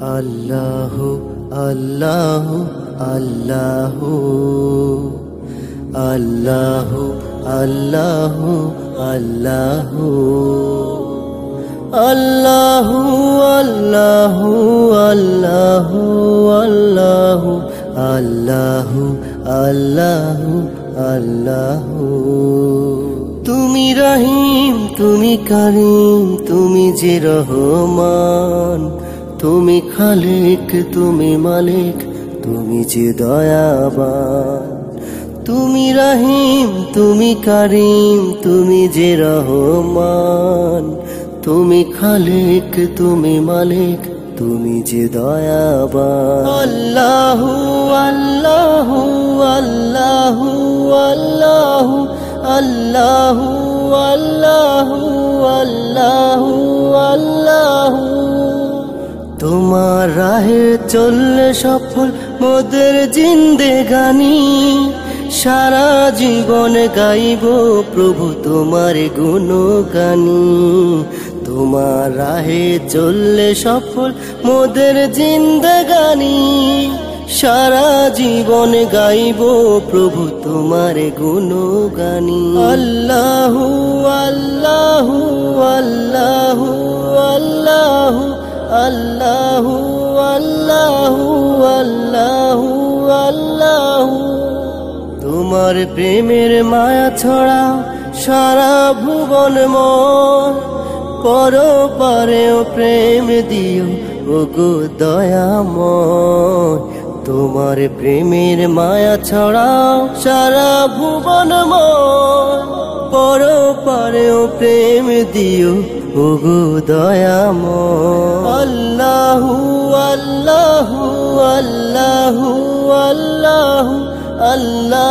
আল্লাহ আল্লাহ আল্লাহ। আল্লাহ আল্লাহ আল্লাহ। আল্লাহ আল্লাহ আল্লাহ আল্লাহ। আল্লাহ আল্লাহ আল্লাহ। তুমি রহিম, তুমি করিম, তুমি যে রহমান। তুমি খালিক, তুমি মালিক, তুমি যে দয়াবান। তুমি রহিম, তুমি করিম, তুমি যে রহমান। তুমি খালিক, তুমি মালিক, তুমি যে দয়াবান। আল্লাহ আল্লাহ আল্লাহ আল্লাহ আল্লাহ আল্লাহ। তোমার রাহে চললে সফল মোদের জিন্দেগানি। সারা জীবন গাইব প্রভু তোমার গুণগানি। তোমার রাহে চললে সফল মোদের জিন্দেগানি। সারা জীবন গাইব প্রভু তোমার গুণগানি। আল্লাহ আল্লাহ আল্লাহ। আল্লাহ আল্লাহ আল্লাহ আল্লাহ। তোমার প্রেমের মায়া ছড়া সারা ভুবন মন পর পারেও প্রেম দিও, ওগো দয়াময় তোমার প্রেমের মায়া ছড়াও সারা ভুবন মন প্রেম দিও ওগো দয়াম আল্লাহ আল্লাহ আল্লাহ আল্লাহ আল্লাহ।